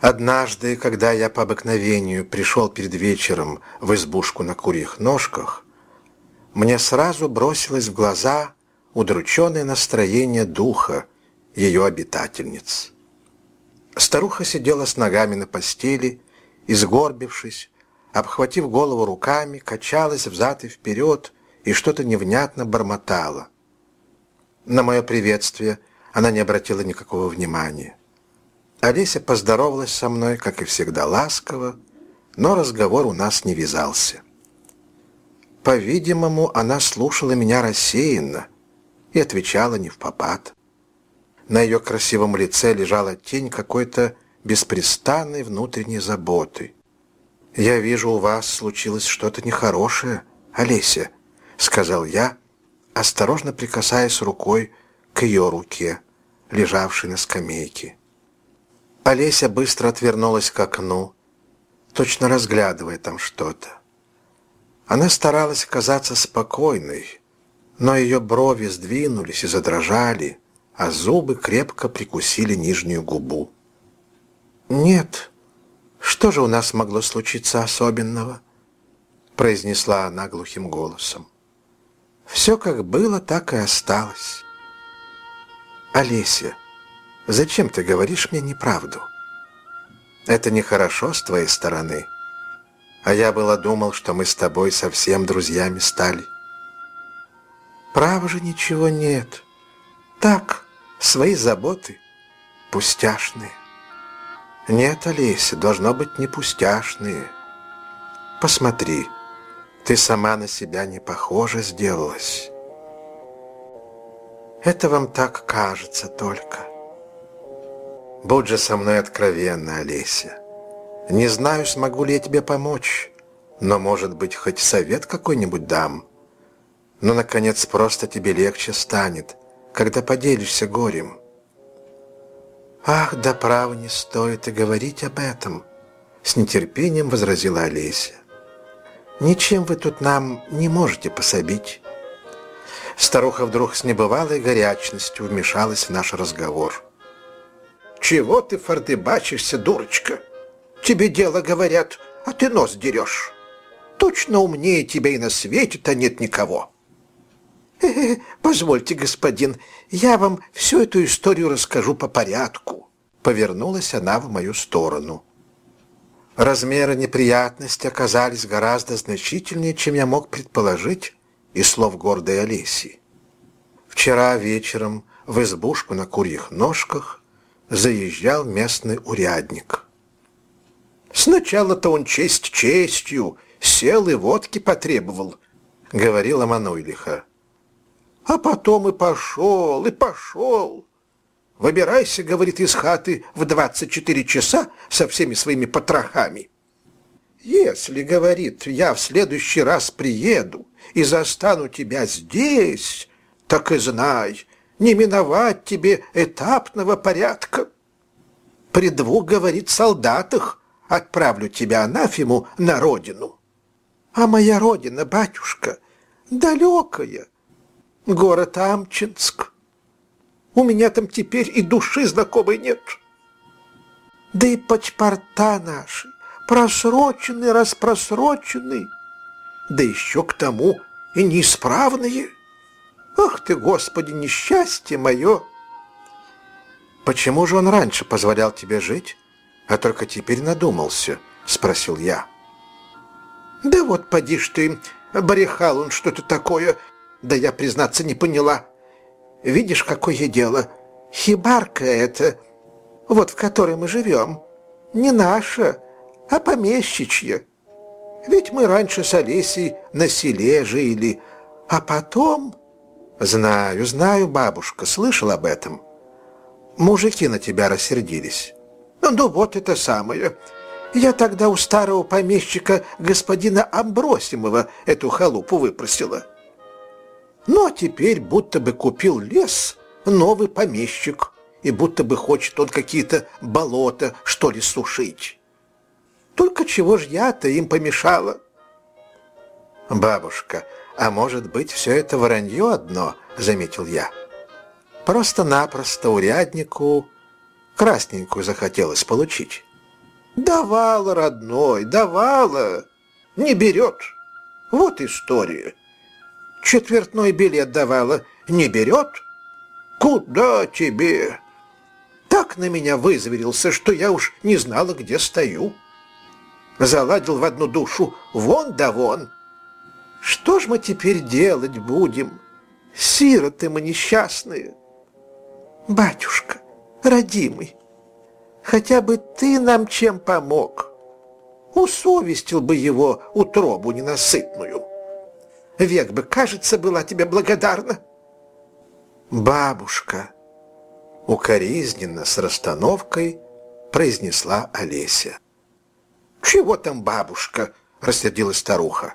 Однажды, когда я по обыкновению пришел перед вечером в избушку на курьих ножках, мне сразу бросилось в глаза удрученное настроение духа ее обитательниц. Старуха сидела с ногами на постели, изгорбившись, обхватив голову руками, качалась взад и вперед и что-то невнятно бормотала. На мое приветствие она не обратила никакого внимания. Олеся поздоровалась со мной, как и всегда, ласково, но разговор у нас не вязался. По-видимому, она слушала меня рассеянно и отвечала не в попад. На ее красивом лице лежала тень какой-то беспрестанной внутренней заботы. «Я вижу, у вас случилось что-то нехорошее, Олеся», — сказал я, осторожно прикасаясь рукой к ее руке, лежавшей на скамейке. Олеся быстро отвернулась к окну, точно разглядывая там что-то. Она старалась казаться спокойной, но ее брови сдвинулись и задрожали, а зубы крепко прикусили нижнюю губу. «Нет, что же у нас могло случиться особенного?» произнесла она глухим голосом. «Все как было, так и осталось». «Олеся, Зачем ты говоришь мне неправду? Это нехорошо с твоей стороны. А я было думал, что мы с тобой совсем друзьями стали. Право же ничего нет. Так, свои заботы пустяшные. Нет, Олеся, должно быть не пустяшные. Посмотри, ты сама на себя не похожа сделалась. Это вам так кажется только. Будь же со мной откровенна, Олеся. Не знаю, смогу ли я тебе помочь, но, может быть, хоть совет какой-нибудь дам. Но, наконец, просто тебе легче станет, когда поделишься горем. Ах, да право не стоит и говорить об этом, с нетерпением возразила Олеся. Ничем вы тут нам не можете пособить. Старуха вдруг с небывалой горячностью вмешалась в наш разговор. Чего ты фордыбачишься, дурочка? Тебе дело говорят, а ты нос дерешь. Точно умнее тебя и на свете-то нет никого. Э -э, позвольте, господин, я вам всю эту историю расскажу по порядку. Повернулась она в мою сторону. Размеры неприятности оказались гораздо значительнее, чем я мог предположить из слов гордой Олеси. Вчера вечером в избушку на курьих ножках заезжал местный урядник. «Сначала-то он честь честью, сел и водки потребовал», — говорила Мануйлиха. «А потом и пошел, и пошел. Выбирайся, — говорит, — из хаты в двадцать четыре часа со всеми своими потрохами. Если, — говорит, — я в следующий раз приеду и застану тебя здесь, так и знай, не миновать тебе этапного порядка. При двух, говорит, солдатах отправлю тебя, анафему, на родину. А моя родина, батюшка, далекая, город Амчинск. У меня там теперь и души знакомой нет. Да и паспорта наши просрочены, распросрочены, да еще к тому и неисправные. Ах ты, Господи, несчастье мое! Почему же он раньше позволял тебе жить, а только теперь надумался? Спросил я. Да вот поди ж ты, барехал он что-то такое, да я, признаться, не поняла. Видишь, какое дело? Хибарка это, вот в которой мы живем, не наша, а помещичья. Ведь мы раньше с Олесей на селе жили, а потом... «Знаю, знаю, бабушка, слышал об этом. Мужики на тебя рассердились». «Ну вот это самое. Я тогда у старого помещика господина Амбросимова эту халупу выпросила. Ну а теперь будто бы купил лес новый помещик, и будто бы хочет он какие-то болота, что ли, сушить. Только чего ж я-то им помешала?» «Бабушка, «А может быть, все это воронье одно?» — заметил я. «Просто-напросто уряднику красненькую захотелось получить. Давала, родной, давала. Не берет. Вот история. Четвертной билет давала. Не берет? Куда тебе? Так на меня вызверился, что я уж не знала, где стою. Заладил в одну душу. Вон да вон. Что ж мы теперь делать будем? Сироты мы несчастные. Батюшка, родимый, хотя бы ты нам чем помог. Усовестил бы его утробу ненасытную. Век бы, кажется, была тебе благодарна. Бабушка, укоризненно с расстановкой произнесла Олеся. «Чего там, бабушка?» — рассердилась старуха.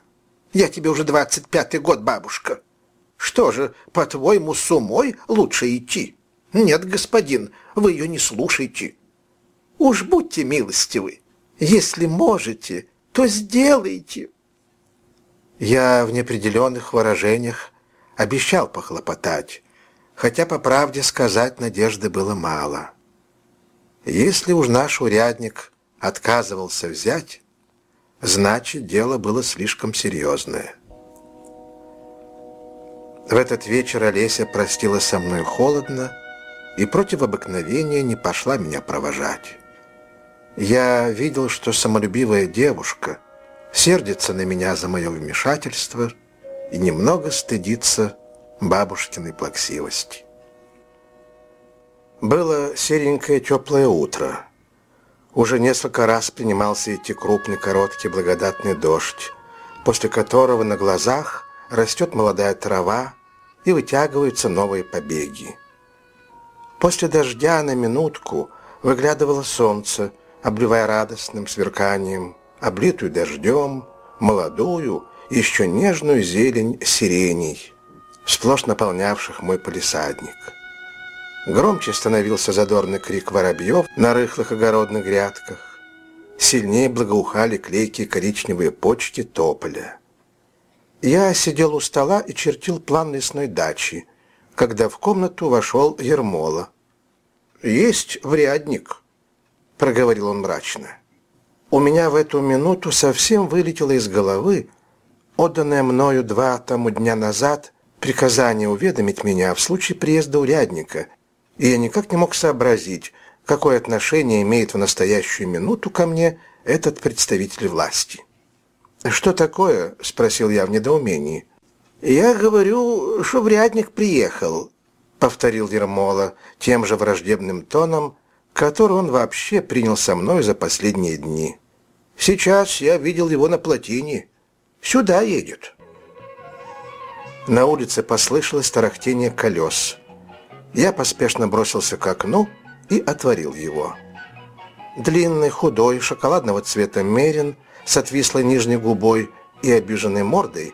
«Я тебе уже двадцать пятый год, бабушка. Что же, по-твоему, с умой лучше идти? Нет, господин, вы ее не слушайте. Уж будьте милостивы. Если можете, то сделайте. Я в неопределенных выражениях обещал похлопотать, хотя, по правде сказать, надежды было мало. Если уж наш урядник отказывался взять, значит, дело было слишком серьезное. В этот вечер Олеся простила со мной холодно и против обыкновения не пошла меня провожать. Я видел, что самолюбивая девушка сердится на меня за мое вмешательство и немного стыдится бабушкиной плаксивости. Было серенькое теплое утро. Уже несколько раз принимался идти крупный, короткий, благодатный дождь, после которого на глазах растет молодая трава и вытягиваются новые побеги. После дождя на минутку выглядывало солнце, обливая радостным сверканием, облитую дождем, молодую, еще нежную зелень сиреней, сплошь наполнявших мой полисадник. Громче становился задорный крик воробьев на рыхлых огородных грядках. Сильнее благоухали клейкие коричневые почки тополя. Я сидел у стола и чертил план лесной дачи, когда в комнату вошел Ермола. «Есть врядник», — проговорил он мрачно. У меня в эту минуту совсем вылетело из головы отданное мною два тому дня назад приказание уведомить меня в случае приезда урядника, и я никак не мог сообразить, какое отношение имеет в настоящую минуту ко мне этот представитель власти. «Что такое?» — спросил я в недоумении. «Я говорю, что врядник приехал», повторил Ермола тем же враждебным тоном, который он вообще принял со мной за последние дни. «Сейчас я видел его на плотине. Сюда едет». На улице послышалось тарахтение колес. Я поспешно бросился к окну и отворил его. Длинный, худой, шоколадного цвета мерин с отвислой нижней губой и обиженной мордой,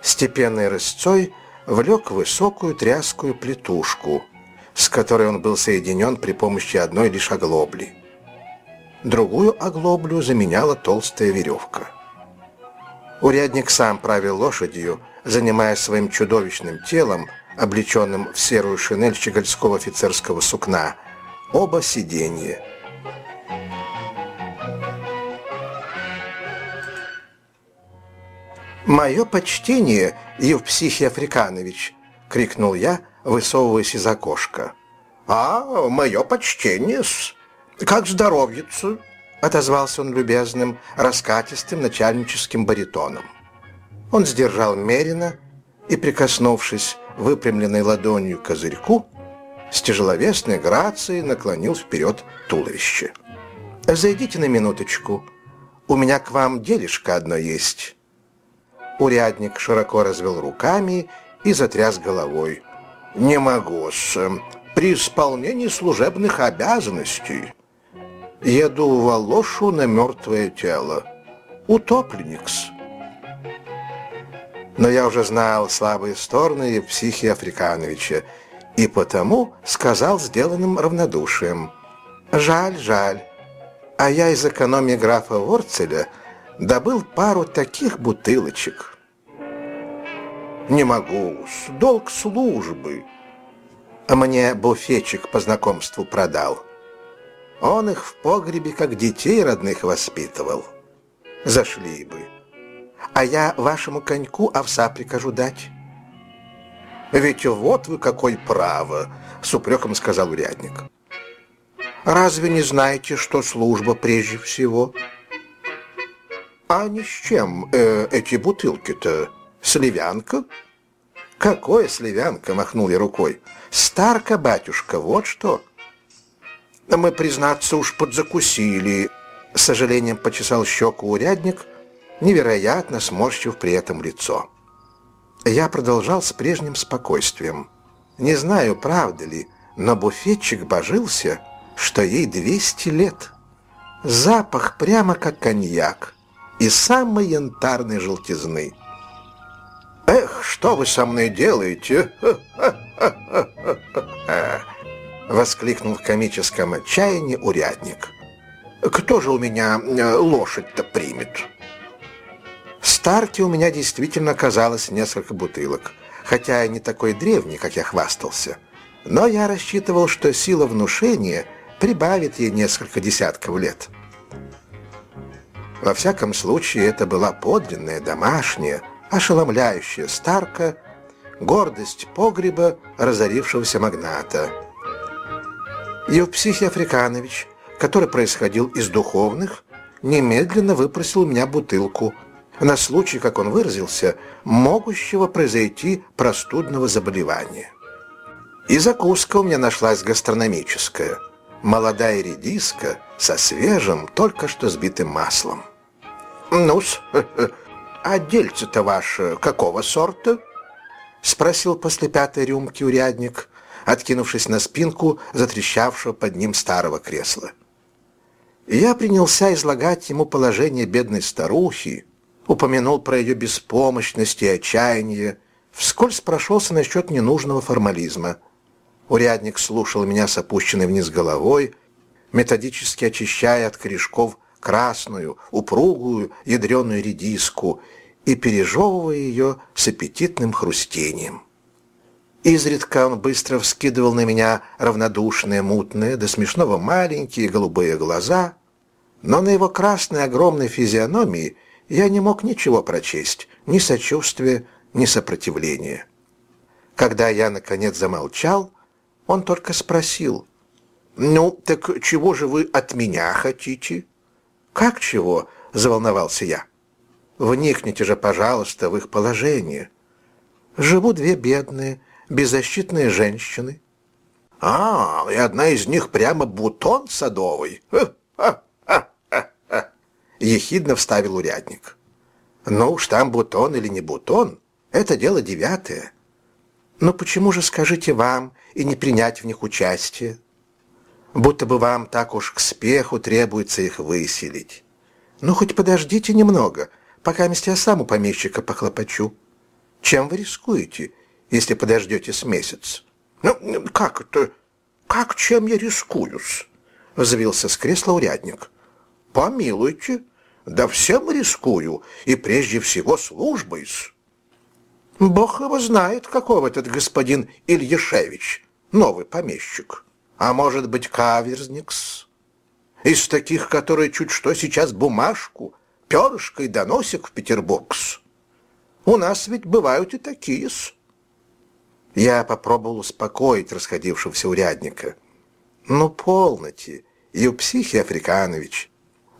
степенной рысцой влек высокую тряскую плетушку, с которой он был соединен при помощи одной лишь оглобли. Другую оглоблю заменяла толстая веревка. Урядник сам правил лошадью, занимая своим чудовищным телом, облеченным в серую шинель щегольского офицерского сукна, оба сиденья – «Мое почтение, Евпсихий Африканович!» — крикнул я, высовываясь из окошка. «А, мое почтение-с! Как здоровьица?» — отозвался он любезным, раскатистым начальническим баритоном. Он сдержал Мерина и, прикоснувшись выпрямленной ладонью к козырьку, с тяжеловесной грацией наклонил вперед туловище. «Зайдите на минуточку. У меня к вам делишко одно есть». Урядник широко развел руками и затряс головой. «Не могу-с. При исполнении служебных обязанностей. Еду в Волошу на мертвое тело. Утопленникс». Но я уже знал слабые стороны психи Африкановича, и потому сказал сделанным равнодушием. «Жаль, жаль. А я из экономии графа Ворцеля – добыл пару таких бутылочек. Не могу, долг службы. А мне буфетчик по знакомству продал. Он их в погребе, как детей родных, воспитывал. Зашли бы. А я вашему коньку овса прикажу дать. Ведь вот вы какой право, с упреком сказал урядник. Разве не знаете, что служба прежде всего? А ни с чем э, эти бутылки-то? Сливянка? Какое сливянка, махнул я рукой. Старка, батюшка, вот что. Мы, признаться, уж подзакусили. С сожалением почесал щеку урядник, невероятно сморщив при этом лицо. Я продолжал с прежним спокойствием. Не знаю, правда ли, но буфетчик божился, что ей 200 лет. Запах прямо как коньяк и самой янтарной желтизны. «Эх, что вы со мной делаете?» Воскликнул в комическом отчаянии урядник. «Кто же у меня э, лошадь-то примет?» В старте у меня действительно оказалось несколько бутылок, хотя и не такой древний, как я хвастался. Но я рассчитывал, что сила внушения прибавит ей несколько десятков лет. Во всяком случае, это была подлинная домашняя, ошеломляющая старка, гордость погреба разорившегося магната. Евпсихий Африканович, который происходил из духовных, немедленно выпросил у меня бутылку на случай, как он выразился, могущего произойти простудного заболевания. И закуска у меня нашлась гастрономическая. Молодая редиска со свежим, только что сбитым маслом. «Ну-с, а дельце-то ваше какого сорта?» Спросил после пятой рюмки урядник, откинувшись на спинку затрещавшего под ним старого кресла. Я принялся излагать ему положение бедной старухи, упомянул про ее беспомощность и отчаяние, вскользь прошелся насчет ненужного формализма. Урядник слушал меня с опущенной вниз головой, методически очищая от корешков красную, упругую, ядреную редиску и пережевывая ее с аппетитным хрустением. Изредка он быстро вскидывал на меня равнодушные, мутные, до смешного маленькие голубые глаза, но на его красной огромной физиономии я не мог ничего прочесть, ни сочувствия, ни сопротивления. Когда я, наконец, замолчал, он только спросил, «Ну, так чего же вы от меня хотите?» «Как чего?» — заволновался я. «Вникните же, пожалуйста, в их положение. Живут две бедные, беззащитные женщины». «А, и одна из них прямо бутон садовый!» Ехидно вставил урядник. «Ну уж там бутон или не бутон, это дело девятое. Но почему же, скажите вам, и не принять в них участие?» будто бы вам так уж к спеху требуется их выселить. Ну, хоть подождите немного, пока я сам у помещика похлопочу. Чем вы рискуете, если подождете с месяц? Ну, как это? Как чем я рискуюсь? Взвился с кресла урядник. Помилуйте, да всем рискую, и прежде всего службой -с. Бог его знает, каков этот господин Ильяшевич, новый помещик а может быть каверзникс. Из таких, которые чуть что сейчас бумажку, перышкой доносик в Петербургс. У нас ведь бывают и такие-с. Я попробовал успокоить расходившегося урядника. Ну, полноте, Юпсихий Африканович,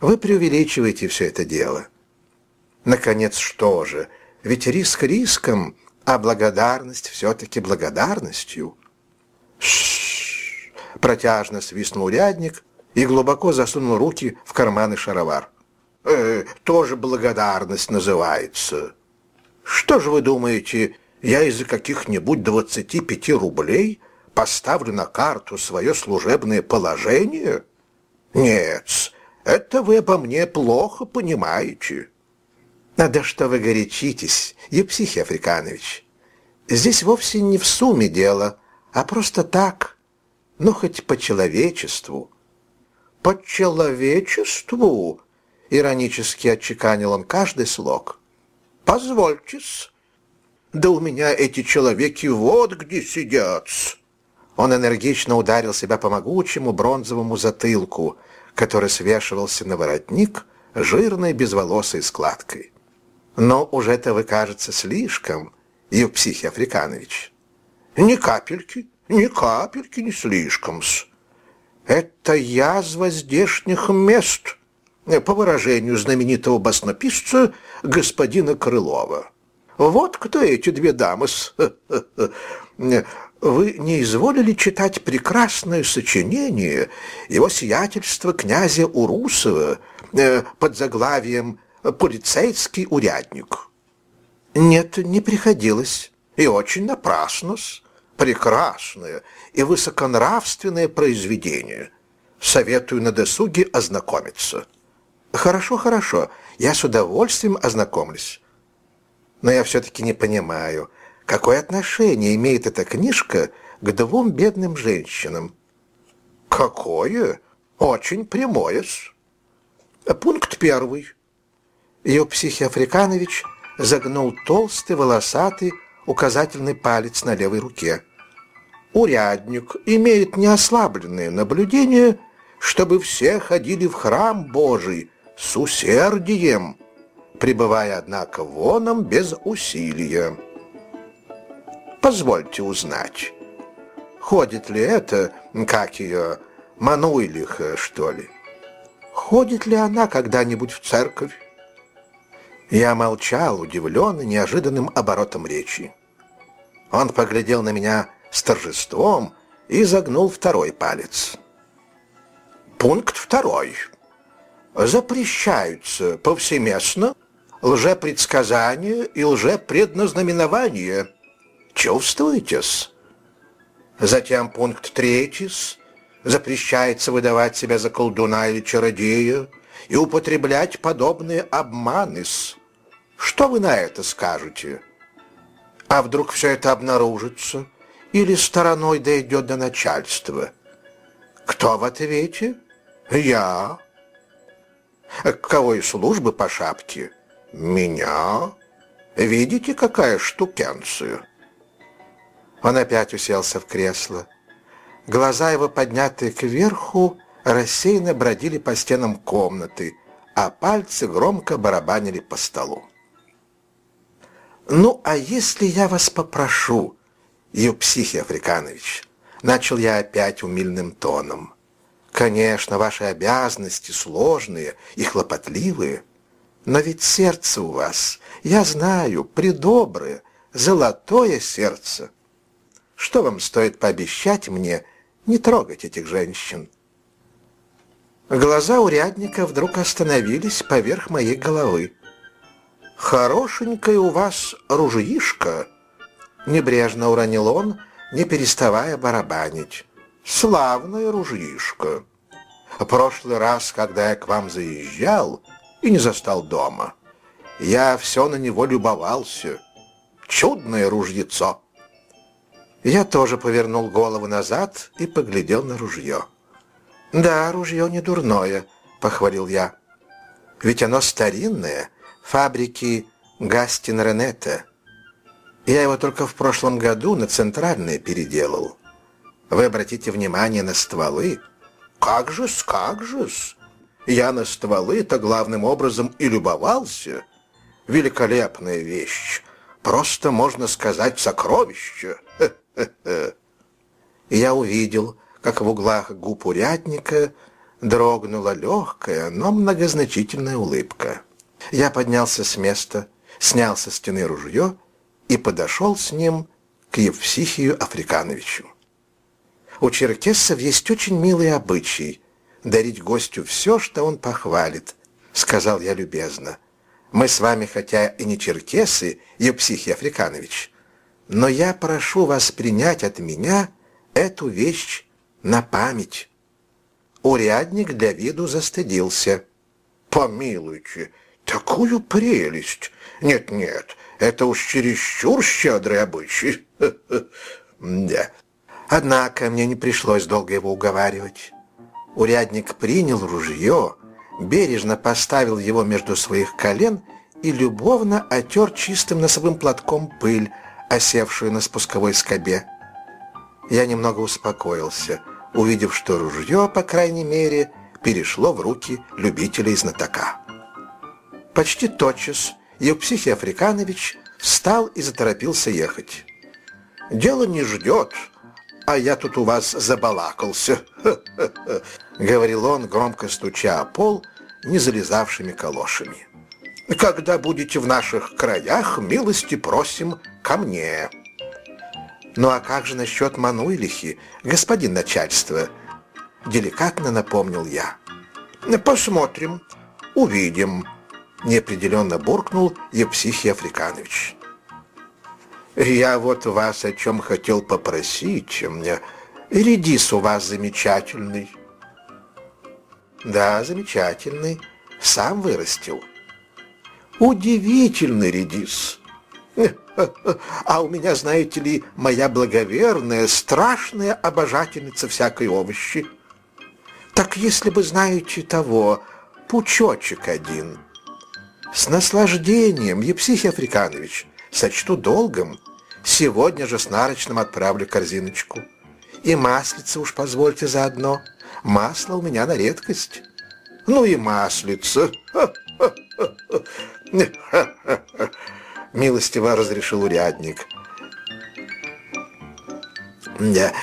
вы преувеличиваете все это дело. Наконец, что же, ведь риск риском, а благодарность все-таки благодарностью. Ш Протяжно свистнул рядник и глубоко засунул руки в карманы шаровар. «Э, тоже благодарность называется. Что же вы думаете, я из-за каких-нибудь двадцати пяти рублей поставлю на карту свое служебное положение? Нет, это вы обо мне плохо понимаете». «А да что вы горячитесь, Евпсихий Африканович? Здесь вовсе не в сумме дело, а просто так, ну, хоть по человечеству. По человечеству, иронически отчеканил он каждый слог. Позвольте-с. Да у меня эти человеки вот где сидят. Он энергично ударил себя по могучему бронзовому затылку, который свешивался на воротник жирной безволосой складкой. Но уже это вы, кажется, слишком, Евпсихий Африканович. Ни капельки, ни капельки не слишком-с. Это язва здешних мест, по выражению знаменитого баснописца господина Крылова. Вот кто эти две дамы -с. Вы не изволили читать прекрасное сочинение его сиятельства князя Урусова э, под заглавием «Полицейский урядник»? Нет, не приходилось. И очень напрасно-с. Прекрасное и высоконравственное произведение. Советую на досуге ознакомиться. Хорошо, хорошо, я с удовольствием ознакомлюсь. Но я все-таки не понимаю, Какое отношение имеет эта книжка к двум бедным женщинам? Какое? Очень прямое. Пункт первый. Ее психиафриканович загнул толстый, волосатый, указательный палец на левой руке. Урядник имеет неослабленное наблюдение, чтобы все ходили в храм Божий с усердием, пребывая, однако, воном без усилия. Позвольте узнать, ходит ли это, как ее, Мануйлиха, что ли? Ходит ли она когда-нибудь в церковь? Я молчал, удивленный неожиданным оборотом речи. Он поглядел на меня с торжеством и загнул второй палец. Пункт второй. Запрещаются повсеместно лжепредсказания и лжепредназнаменования – Чувствуете-с? Затем пункт третий запрещается выдавать себя за колдуна или чародея и употреблять подобные обманы. Что вы на это скажете? А вдруг все это обнаружится или стороной дойдет до начальства? Кто в ответе? Я. Кого из службы по шапке? Меня. Видите, какая штукенция? Он опять уселся в кресло. Глаза его, поднятые кверху, рассеянно бродили по стенам комнаты, а пальцы громко барабанили по столу. «Ну, а если я вас попрошу, Евпсихий Африканович?» Начал я опять умильным тоном. «Конечно, ваши обязанности сложные и хлопотливые, но ведь сердце у вас, я знаю, предоброе, золотое сердце». Что вам стоит пообещать мне не трогать этих женщин?» Глаза урядника вдруг остановились поверх моей головы. «Хорошенькая у вас ружьишка!» Небрежно уронил он, не переставая барабанить. «Славная ружьишка! Прошлый раз, когда я к вам заезжал и не застал дома, я все на него любовался. Чудное ружьецо!» Я тоже повернул голову назад и поглядел на ружье. «Да, ружье не дурное», — похвалил я. «Ведь оно старинное, фабрики Гастин Ренетта. Я его только в прошлом году на центральное переделал. Вы обратите внимание на стволы. Как же-с, как же-с! Я на стволы-то главным образом и любовался. Великолепная вещь. Просто, можно сказать, сокровище. Я увидел, как в углах губ урядника дрогнула легкая, но многозначительная улыбка. Я поднялся с места, снял со стены ружье и подошел с ним к Евпсихию Африкановичу. У черкесов есть очень милый обычай дарить гостю все, что он похвалит, сказал я любезно. Мы с вами, хотя и не черкесы, Евпсихий Африканович, но я прошу вас принять от меня эту вещь на память». Урядник для виду застыдился. «Помилуйте, такую прелесть! Нет-нет, это уж чересчур щедрый обычай. Да. Однако мне не пришлось долго его уговаривать. Урядник принял ружье, бережно поставил его между своих колен и любовно отер чистым носовым платком пыль, осевшую на спусковой скобе. Я немного успокоился, увидев, что ружье, по крайней мере, перешло в руки любителей знатока. Почти тотчас Евпсихий Африканович встал и заторопился ехать. «Дело не ждет, а я тут у вас забалакался», — говорил он, громко стуча о пол не залезавшими калошами. «Когда будете в наших краях, милости просим ко мне». «Ну а как же насчет Мануйлихи, господин начальство?» Деликатно напомнил я. «Посмотрим, увидим», — неопределенно буркнул Евпсихий Африканович. «Я вот вас о чем хотел попросить. Редис у вас замечательный». «Да, замечательный. Сам вырастил». «Удивительный редис». А у меня, знаете ли, моя благоверная, страшная обожательница всякой овощи. Так если бы, знаете того, пучочек один. С наслаждением, Евсихий Африканович, сочту долгом. Сегодня же с нарочным отправлю корзиночку. И маслица уж позвольте заодно. Масло у меня на редкость. Ну и маслица. Милостиво разрешил урядник. Да,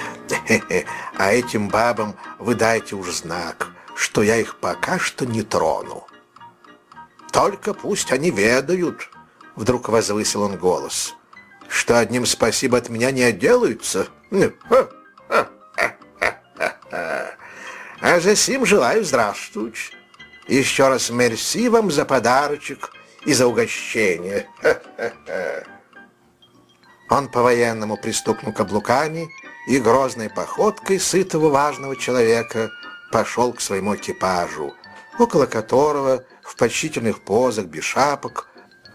а этим бабам вы дайте уж знак, что я их пока что не трону. Только пусть они ведают, вдруг возвысил он голос, что одним спасибо от меня не отделаются. А за сим желаю здравствуйте. Еще раз мерси вам за подарочек и за угощение. Он по-военному пристукнул каблуками и грозной походкой сытого важного человека пошел к своему экипажу, около которого в почтительных позах без шапок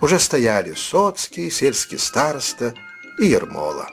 уже стояли Соцкий, сельский староста и Ермола.